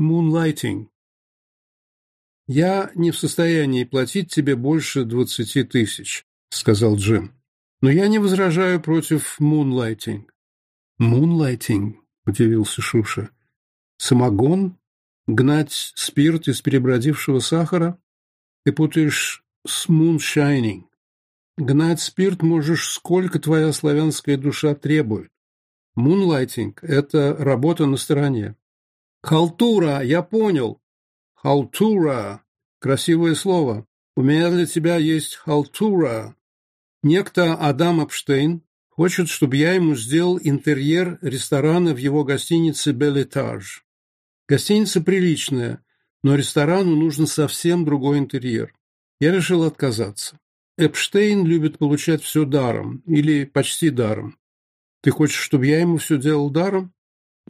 Moonlighting. «Я не в состоянии платить тебе больше двадцати тысяч», — сказал Джим. «Но я не возражаю против Moonlighting». «Moonlighting», — удивился Шуша. «Самогон? Гнать спирт из перебродившего сахара? Ты путаешь с Moonshining. Гнать спирт можешь сколько твоя славянская душа требует. Мунлайтинг – это работа на стороне. Халтура, я понял. Халтура. Красивое слово. У меня для тебя есть халтура. Некто Адам Эпштейн хочет, чтобы я ему сделал интерьер ресторана в его гостинице «Белетаж». Гостиница приличная, но ресторану нужен совсем другой интерьер. Я решил отказаться. Эпштейн любит получать все даром или почти даром. Ты хочешь, чтобы я ему все делал даром?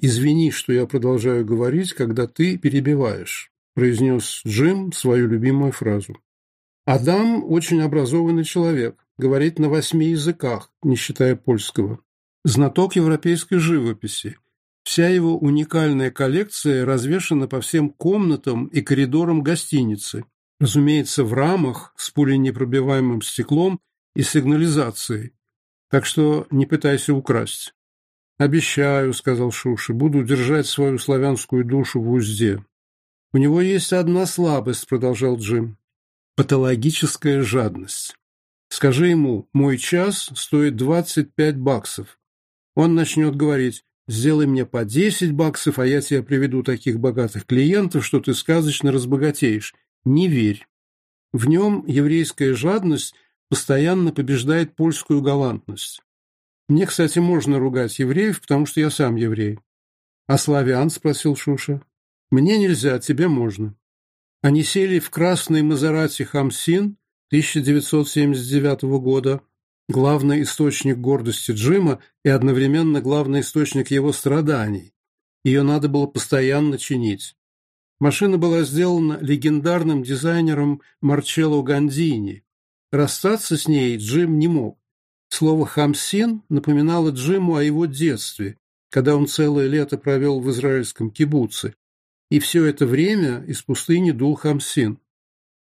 «Извини, что я продолжаю говорить, когда ты перебиваешь», – произнес Джим свою любимую фразу. «Адам очень образованный человек, говорит на восьми языках, не считая польского. Знаток европейской живописи. Вся его уникальная коллекция развешана по всем комнатам и коридорам гостиницы, разумеется, в рамах с пуленепробиваемым стеклом и сигнализацией, так что не пытайся украсть. «Обещаю», — сказал Шуша, — «буду держать свою славянскую душу в узде». «У него есть одна слабость», — продолжал Джим, — «патологическая жадность. Скажи ему, мой час стоит 25 баксов. Он начнет говорить, сделай мне по 10 баксов, а я тебе приведу таких богатых клиентов, что ты сказочно разбогатеешь. Не верь». В нем еврейская жадность постоянно побеждает польскую галантность. Мне, кстати, можно ругать евреев, потому что я сам еврей. А славян, спросил Шуша. Мне нельзя, тебе можно. Они сели в красный Мазарати Хамсин 1979 года, главный источник гордости Джима и одновременно главный источник его страданий. Ее надо было постоянно чинить. Машина была сделана легендарным дизайнером Марчелло Гандини. Расстаться с ней Джим не мог. Слово «хамсин» напоминало Джиму о его детстве, когда он целое лето провел в израильском кибуце, и все это время из пустыни дул хамсин.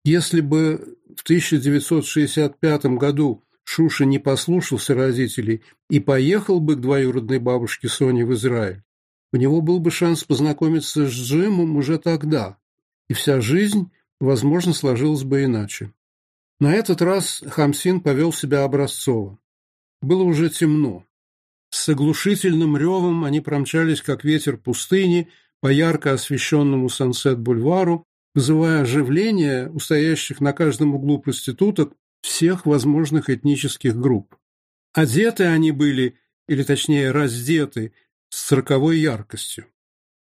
Если бы в 1965 году Шуша не послушался родителей и поехал бы к двоюродной бабушке Соне в Израиль, у него был бы шанс познакомиться с Джимом уже тогда, и вся жизнь, возможно, сложилась бы иначе. На этот раз Хамсин повел себя образцово. Было уже темно. С оглушительным ревом они промчались, как ветер пустыни, по ярко освещенному сансет-бульвару, вызывая оживление у стоящих на каждом углу проституток всех возможных этнических групп. Одеты они были, или точнее раздеты, с цирковой яркостью.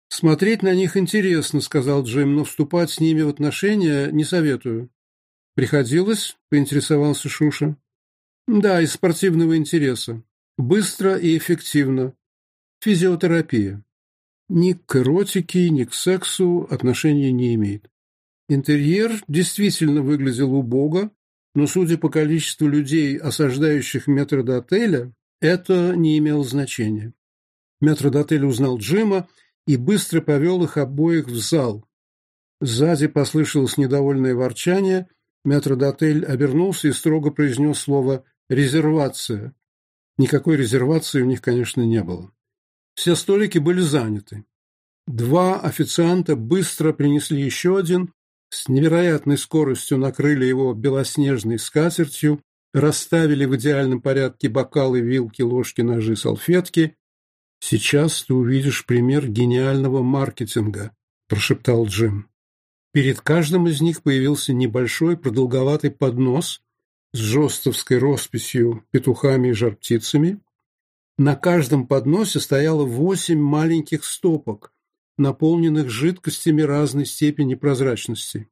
«Смотреть на них интересно», — сказал Джим, — «но вступать с ними в отношения не советую». «Приходилось?» — поинтересовался Шуша. Да, из спортивного интереса. Быстро и эффективно. Физиотерапия. Ни к эротике, ни к сексу отношения не имеет. Интерьер действительно выглядел убого, но, судя по количеству людей, осаждающих метродотеля, это не имело значения. Метродотель узнал Джима и быстро повел их обоих в зал. Сзади послышалось недовольное ворчание, метродотель обернулся и строго произнес слово Резервация. Никакой резервации у них, конечно, не было. Все столики были заняты. Два официанта быстро принесли еще один, с невероятной скоростью накрыли его белоснежной скатертью, расставили в идеальном порядке бокалы, вилки, ложки, ножи, салфетки. «Сейчас ты увидишь пример гениального маркетинга», – прошептал Джим. Перед каждым из них появился небольшой продолговатый поднос, с жестовской росписью, петухами и жарптицами. На каждом подносе стояло восемь маленьких стопок, наполненных жидкостями разной степени прозрачности.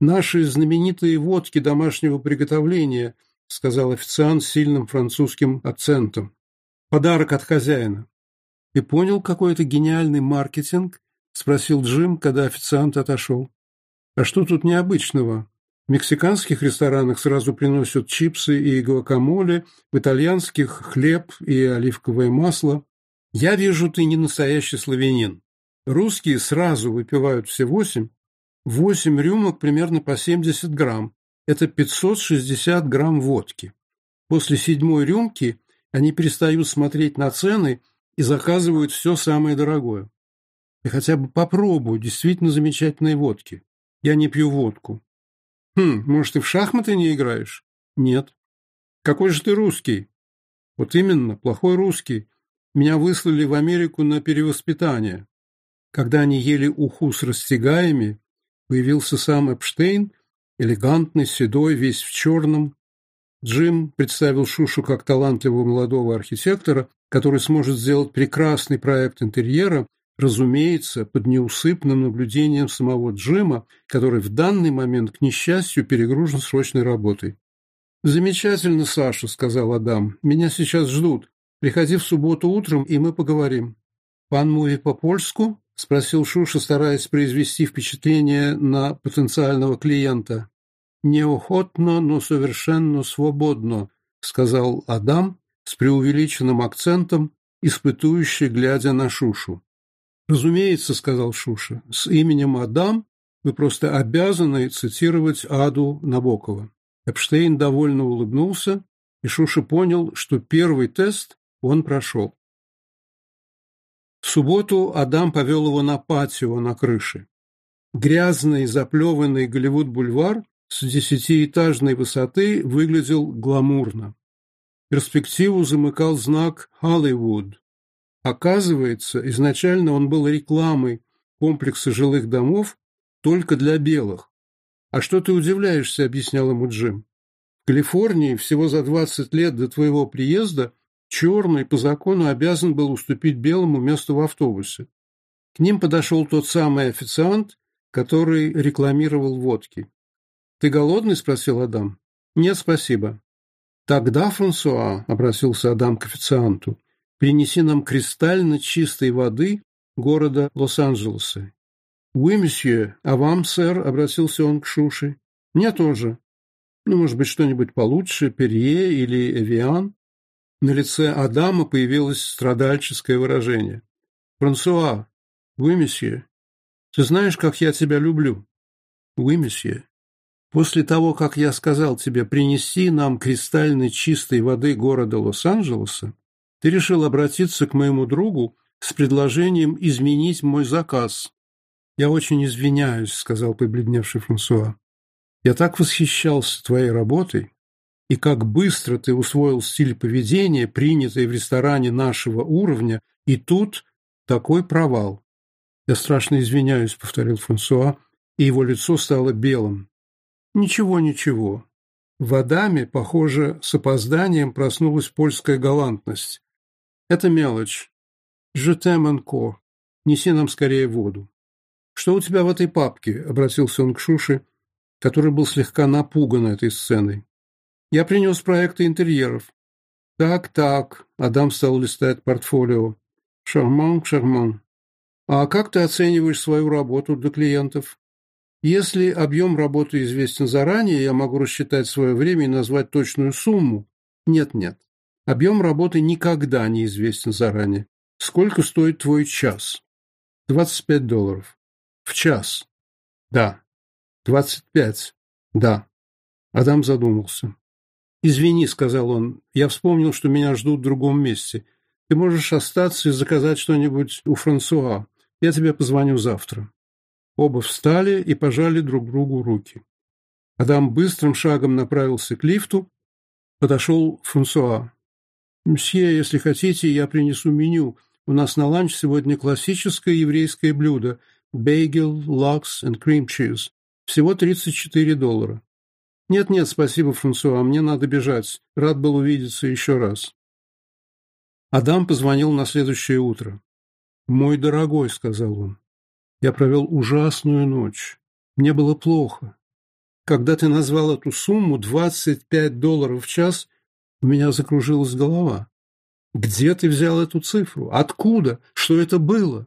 «Наши знаменитые водки домашнего приготовления», — сказал официант с сильным французским акцентом. «Подарок от хозяина». «Ты понял, какой это гениальный маркетинг?» — спросил Джим, когда официант отошел. «А что тут необычного?» В мексиканских ресторанах сразу приносят чипсы и гуакамоле, в итальянских – хлеб и оливковое масло. Я вижу, ты не настоящий славянин. Русские сразу выпивают все восемь. Восемь рюмок примерно по 70 грамм. Это 560 грамм водки. После седьмой рюмки они перестают смотреть на цены и заказывают все самое дорогое. И хотя бы попробую действительно замечательной водки. Я не пью водку. Хм, может, и в шахматы не играешь? Нет. Какой же ты русский? Вот именно, плохой русский. Меня выслали в Америку на перевоспитание. Когда они ели уху с растягаями, появился сам Эпштейн, элегантный, седой, весь в черном. Джим представил Шушу как талантливого молодого архитектора, который сможет сделать прекрасный проект интерьера, Разумеется, под неусыпным наблюдением самого Джима, который в данный момент, к несчастью, перегружен срочной работой. «Замечательно, Саша», — сказал Адам. «Меня сейчас ждут. Приходи в субботу утром, и мы поговорим». «Пан Муви по-польску?» — спросил Шуша, стараясь произвести впечатление на потенциального клиента. «Неохотно, но совершенно свободно», — сказал Адам с преувеличенным акцентом, испытующий, глядя на Шушу. «Разумеется», — сказал Шуша, — «с именем Адам вы просто обязаны цитировать Аду Набокова». Эпштейн довольно улыбнулся, и Шуша понял, что первый тест он прошел. В субботу Адам повел его на патио на крыше. Грязный, заплеванный Голливуд-бульвар с десятиэтажной высоты выглядел гламурно. Перспективу замыкал знак «Холливуд», Оказывается, изначально он был рекламой комплекса жилых домов только для белых. «А что ты удивляешься?» – объяснял ему Джим. «В Калифорнии всего за 20 лет до твоего приезда черный по закону обязан был уступить белому место в автобусе. К ним подошел тот самый официант, который рекламировал водки. «Ты голодный?» – спросил Адам. «Нет, спасибо». «Тогда, Франсуа», – обратился Адам к официанту, принеси нам кристально чистой воды города Лос-Анджелеса. «Уи, месье, а вам, сэр?» — обратился он к Шуши. «Мне тоже. Ну, может быть, что-нибудь получше, перье или эвиан?» На лице Адама появилось страдальческое выражение. «Франсуа, вы, месье, ты знаешь, как я тебя люблю?» «Вы, месье, после того, как я сказал тебе принести нам кристально чистой воды города Лос-Анджелеса, ты решил обратиться к моему другу с предложением изменить мой заказ. «Я очень извиняюсь», — сказал побледневший Франсуа. «Я так восхищался твоей работой, и как быстро ты усвоил стиль поведения, принятый в ресторане нашего уровня, и тут такой провал». «Я страшно извиняюсь», — повторил Франсуа, и его лицо стало белым. «Ничего, ничего». В Адаме, похоже, с опозданием проснулась польская галантность. Это мелочь. Жетем Ко. Неси нам скорее воду. Что у тебя в этой папке? Обратился он к Шуше, который был слегка напуган этой сценой. Я принес проекты интерьеров. Так, так. Адам стал листать портфолио. Шарман, шарман. А как ты оцениваешь свою работу для клиентов? Если объем работы известен заранее, я могу рассчитать свое время и назвать точную сумму. Нет-нет. Объем работы никогда не известен заранее. Сколько стоит твой час? 25 долларов. В час? Да. 25? Да. Адам задумался. «Извини», — сказал он, — «я вспомнил, что меня ждут в другом месте. Ты можешь остаться и заказать что-нибудь у Франсуа. Я тебе позвоню завтра». Оба встали и пожали друг другу руки. Адам быстрым шагом направился к лифту, подошел Франсуа. «Мсье, если хотите, я принесу меню. У нас на ланч сегодня классическое еврейское блюдо – бейгел, лакс и крем-чиз. Всего 34 доллара». «Нет-нет, спасибо, Франсуа, мне надо бежать. Рад был увидеться еще раз». Адам позвонил на следующее утро. «Мой дорогой», — сказал он, — «я провел ужасную ночь. Мне было плохо. Когда ты назвал эту сумму, 25 долларов в час, у меня закружилась голова. Где ты взял эту цифру? Откуда? Что это было?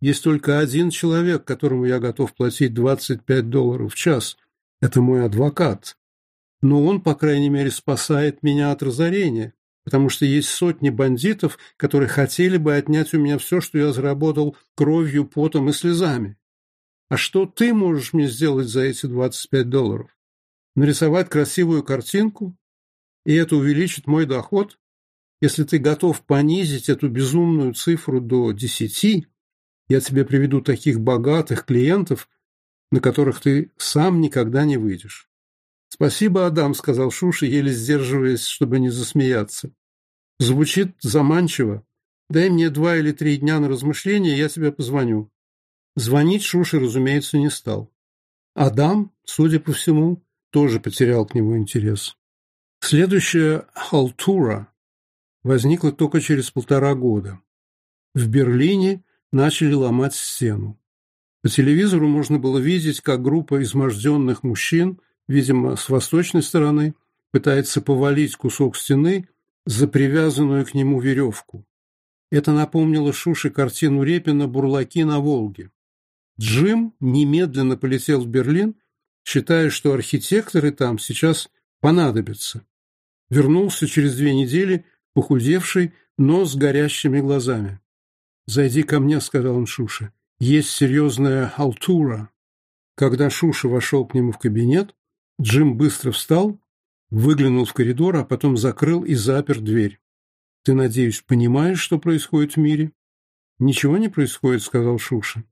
Есть только один человек, которому я готов платить 25 долларов в час. Это мой адвокат. Но он, по крайней мере, спасает меня от разорения, потому что есть сотни бандитов, которые хотели бы отнять у меня все, что я заработал кровью, потом и слезами. А что ты можешь мне сделать за эти 25 долларов? Нарисовать красивую картинку? и это увеличит мой доход, если ты готов понизить эту безумную цифру до десяти, я тебе приведу таких богатых клиентов, на которых ты сам никогда не выйдешь. «Спасибо, Адам», — сказал Шуша, еле сдерживаясь, чтобы не засмеяться. «Звучит заманчиво. Дай мне два или три дня на размышление, я тебе позвоню». Звонить Шуша, разумеется, не стал. Адам, судя по всему, тоже потерял к нему интерес. Следующая «Халтура» возникла только через полтора года. В Берлине начали ломать стену. По телевизору можно было видеть, как группа изможденных мужчин, видимо, с восточной стороны, пытается повалить кусок стены за привязанную к нему веревку. Это напомнило Шуше картину Репина «Бурлаки на Волге». Джим немедленно полетел в Берлин, считая, что архитекторы там сейчас понадобятся. Вернулся через две недели, похудевший, но с горящими глазами. «Зайди ко мне», — сказал он Шуше. «Есть серьезная алтура». Когда Шуша вошел к нему в кабинет, Джим быстро встал, выглянул в коридор, а потом закрыл и запер дверь. «Ты, надеюсь, понимаешь, что происходит в мире?» «Ничего не происходит», — сказал Шуша.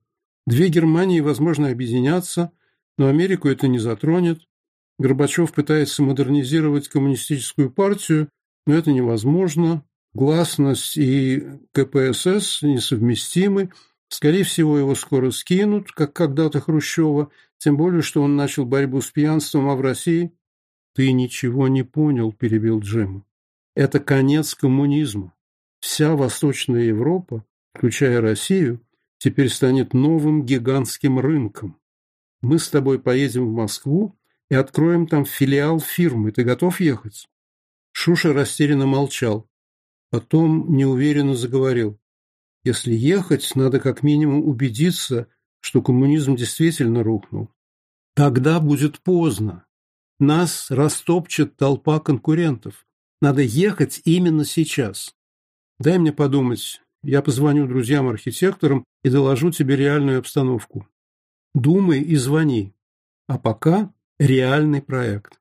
«Две Германии, возможно, объединятся, но Америку это не затронет. Горбачев пытается модернизировать коммунистическую партию, но это невозможно. Гласность и КПСС несовместимы. Скорее всего, его скоро скинут, как когда-то Хрущева, тем более, что он начал борьбу с пьянством, а в России... «Ты ничего не понял», – перебил Джим. «Это конец коммунизма. Вся Восточная Европа, включая Россию, теперь станет новым гигантским рынком. Мы с тобой поедем в Москву и откроем там филиал фирмы. Ты готов ехать?» Шуша растерянно молчал. Потом неуверенно заговорил. «Если ехать, надо как минимум убедиться, что коммунизм действительно рухнул. Тогда будет поздно. Нас растопчет толпа конкурентов. Надо ехать именно сейчас. Дай мне подумать. Я позвоню друзьям-архитекторам и доложу тебе реальную обстановку. Думай и звони. А пока реальный проект.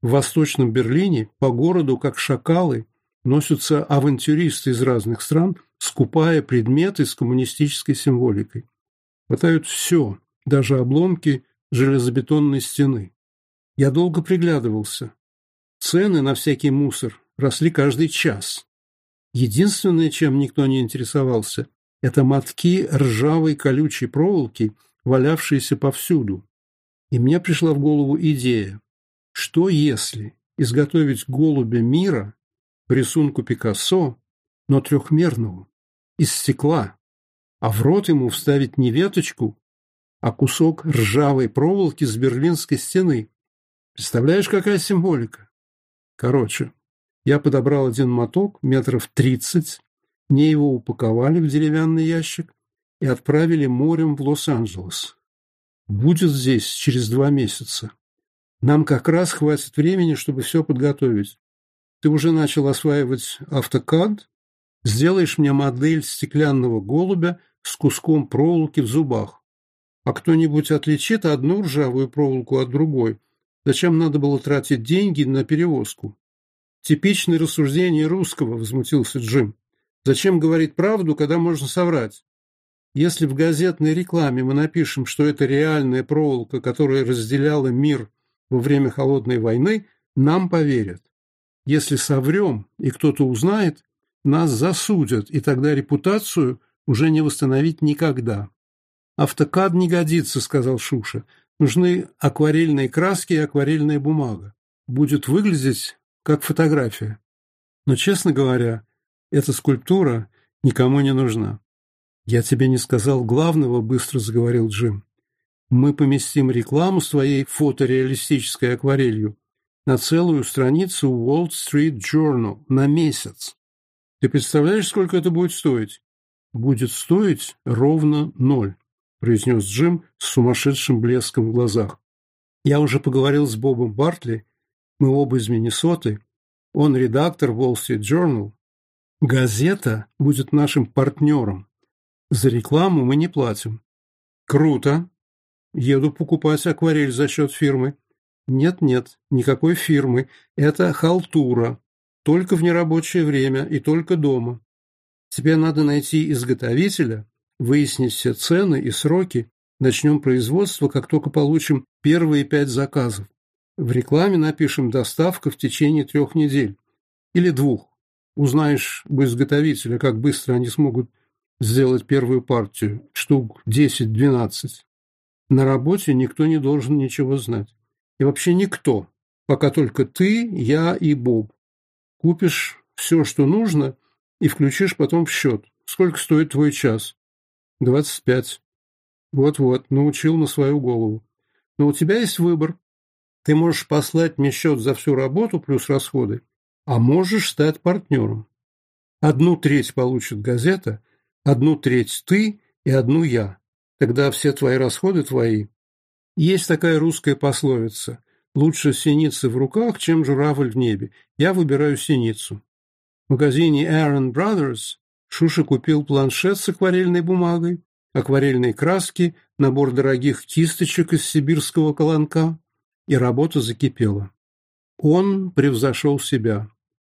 В Восточном Берлине по городу, как шакалы, носятся авантюристы из разных стран, скупая предметы с коммунистической символикой. Хватают все, даже обломки железобетонной стены. Я долго приглядывался. Цены на всякий мусор росли каждый час. Единственное, чем никто не интересовался, это мотки ржавой колючей проволоки, валявшиеся повсюду. И мне пришла в голову идея, что если изготовить голубя мира по рисунку Пикассо, но трехмерного, из стекла, а в рот ему вставить не веточку, а кусок ржавой проволоки с берлинской стены. Представляешь, какая символика? Короче, я подобрал один моток, метров тридцать, мне его упаковали в деревянный ящик и отправили морем в Лос-Анджелес будет здесь через два месяца. Нам как раз хватит времени, чтобы все подготовить. Ты уже начал осваивать автокад? Сделаешь мне модель стеклянного голубя с куском проволоки в зубах. А кто-нибудь отличит одну ржавую проволоку от другой? Зачем надо было тратить деньги на перевозку? Типичное рассуждение русского, возмутился Джим. Зачем говорить правду, когда можно соврать? Если в газетной рекламе мы напишем, что это реальная проволока, которая разделяла мир во время Холодной войны, нам поверят. Если соврем и кто-то узнает, нас засудят, и тогда репутацию уже не восстановить никогда. «Автокад не годится», — сказал Шуша. «Нужны акварельные краски и акварельная бумага. Будет выглядеть как фотография. Но, честно говоря, эта скульптура никому не нужна». «Я тебе не сказал главного», — быстро заговорил Джим. «Мы поместим рекламу с твоей фотореалистической акварелью на целую страницу Wall Street Journal на месяц. Ты представляешь, сколько это будет стоить?» «Будет стоить ровно ноль», — произнес Джим с сумасшедшим блеском в глазах. «Я уже поговорил с Бобом Бартли. Мы оба из Миннесоты. Он редактор Wall Street Journal. Газета будет нашим партнером» За рекламу мы не платим. Круто. Еду покупать акварель за счет фирмы. Нет-нет, никакой фирмы. Это халтура. Только в нерабочее время и только дома. Тебе надо найти изготовителя, выяснить все цены и сроки. Начнем производство, как только получим первые пять заказов. В рекламе напишем «доставка в течение трех недель» или двух. Узнаешь у изготовителя, как быстро они смогут сделать первую партию, штук 10-12. На работе никто не должен ничего знать. И вообще никто, пока только ты, я и Боб. Купишь все, что нужно, и включишь потом в счет. Сколько стоит твой час? 25. Вот-вот, научил на свою голову. Но у тебя есть выбор. Ты можешь послать мне счет за всю работу плюс расходы, а можешь стать партнером. Одну треть получит газета – одну треть ты и одну я. Тогда все твои расходы твои. Есть такая русская пословица «Лучше синицы в руках, чем журавль в небе». Я выбираю синицу. В магазине Aaron Brothers Шуша купил планшет с акварельной бумагой, акварельные краски, набор дорогих кисточек из сибирского колонка, и работа закипела. Он превзошел себя.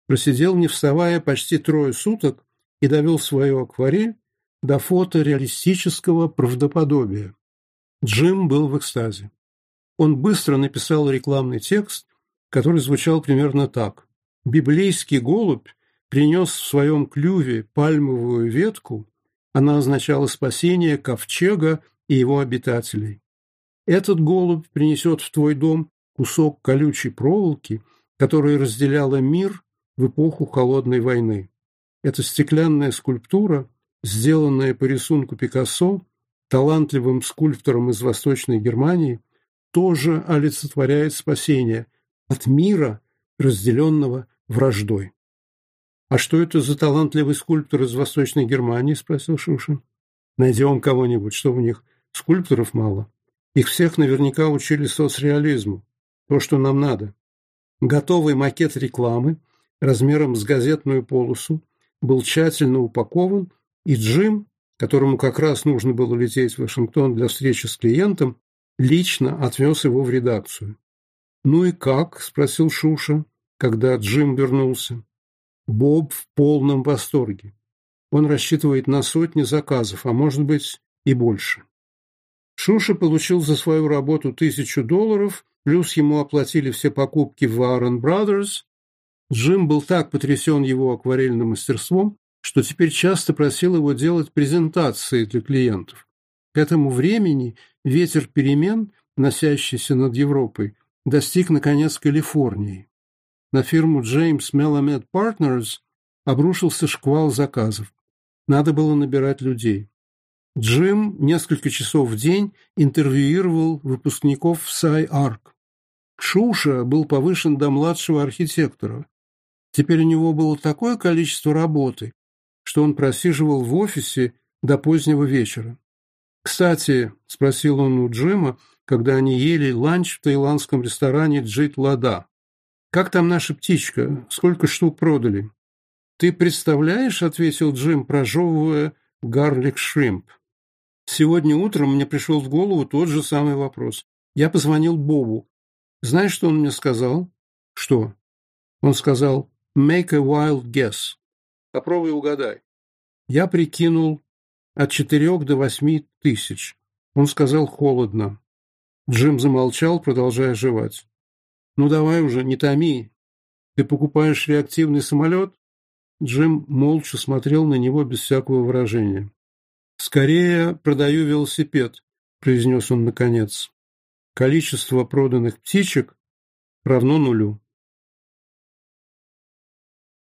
Просидел, не вставая, почти трое суток, и довел свою акварель до фото реалистического правдоподобия. Джим был в экстазе. Он быстро написал рекламный текст, который звучал примерно так. «Библейский голубь принес в своем клюве пальмовую ветку, она означала спасение ковчега и его обитателей. Этот голубь принесет в твой дом кусок колючей проволоки, которая разделяла мир в эпоху Холодной войны. Это стеклянная скульптура, сделанная по рисунку Пикассо, талантливым скульптором из Восточной Германии, тоже олицетворяет спасение от мира, разделенного враждой. «А что это за талантливый скульптор из Восточной Германии?» – спросил Шушин. «Найдем кого-нибудь, что у них скульпторов мало. Их всех наверняка учили соцреализму, то, что нам надо. Готовый макет рекламы размером с газетную полосу – был тщательно упакован, и Джим, которому как раз нужно было лететь в Вашингтон для встречи с клиентом, лично отвез его в редакцию. «Ну и как?» – спросил Шуша, когда Джим вернулся. Боб в полном восторге. Он рассчитывает на сотни заказов, а может быть и больше. Шуша получил за свою работу тысячу долларов, плюс ему оплатили все покупки в Warren Brothers, Джим был так потрясен его акварельным мастерством, что теперь часто просил его делать презентации для клиентов. К этому времени ветер перемен, носящийся над Европой, достиг, наконец, Калифорнии. На фирму James Melamed Partners обрушился шквал заказов. Надо было набирать людей. Джим несколько часов в день интервьюировал выпускников в Сай-Арк. Шуша был повышен до младшего архитектора. Теперь у него было такое количество работы, что он просиживал в офисе до позднего вечера. «Кстати», — спросил он у Джима, когда они ели ланч в таиландском ресторане «Джит Лада», «как там наша птичка? Сколько штук продали?» «Ты представляешь», — ответил Джим, прожевывая гарлик шримп. «Сегодня утром мне пришел в голову тот же самый вопрос. Я позвонил Бобу. Знаешь, что он мне сказал?» «Что?» Он сказал, Make a wild guess. Попробуй угадай. Я прикинул от четырех до восьми тысяч. Он сказал холодно. Джим замолчал, продолжая жевать. «Ну давай уже, не томи. Ты покупаешь реактивный самолет?» Джим молча смотрел на него без всякого выражения. «Скорее продаю велосипед», — произнес он наконец. «Количество проданных птичек равно нулю».